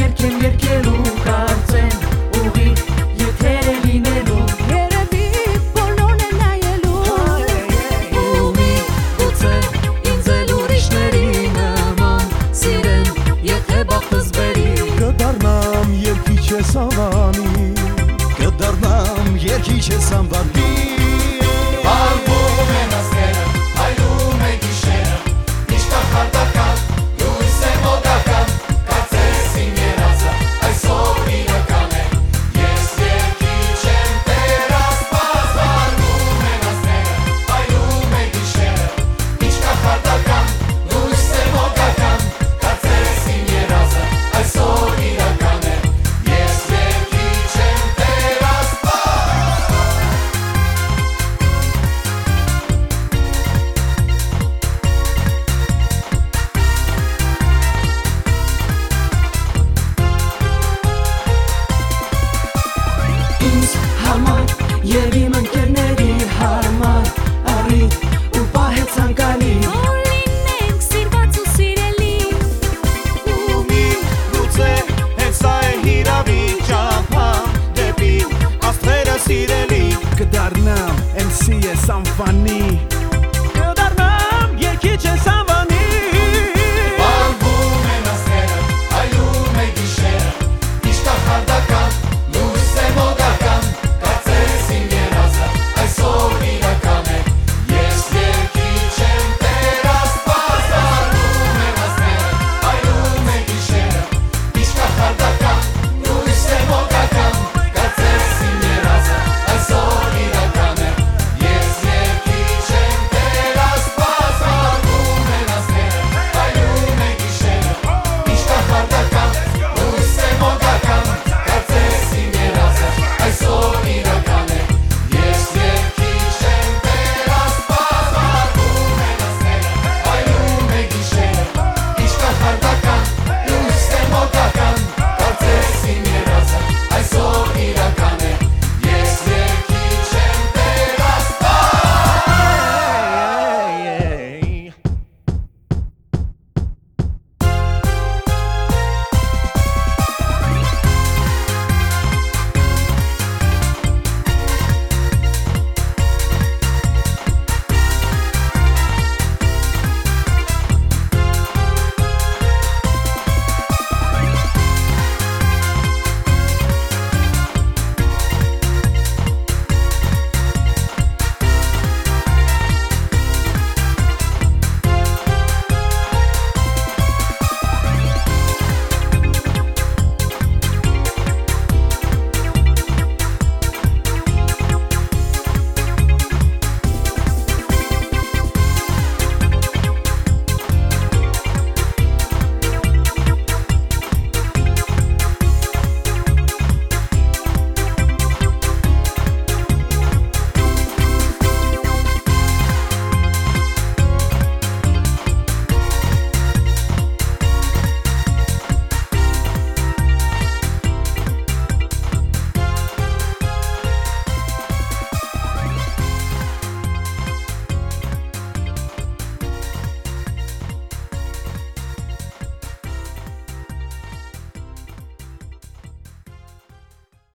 երկեմ երկելու կարծեմ ուղի եթերը լինելու Երևի բոլորն են նայելու Ումի գուցե ինձ էլ ուրիշների նման Սիրեմ եթե բախտս բերի Կդարնամ երկիչ ես անվանի Կդարնամ երկիչ ես անվանի Եվ իմ ընկերների հարմար առիթ ու պահեց անկանի Որ լինենք սիրված ու սիրելի Ու մի գուցե հենց սա է հիրավիճապա Դեպի աստղերը սիրելի Կդարնամ MC ես անվանի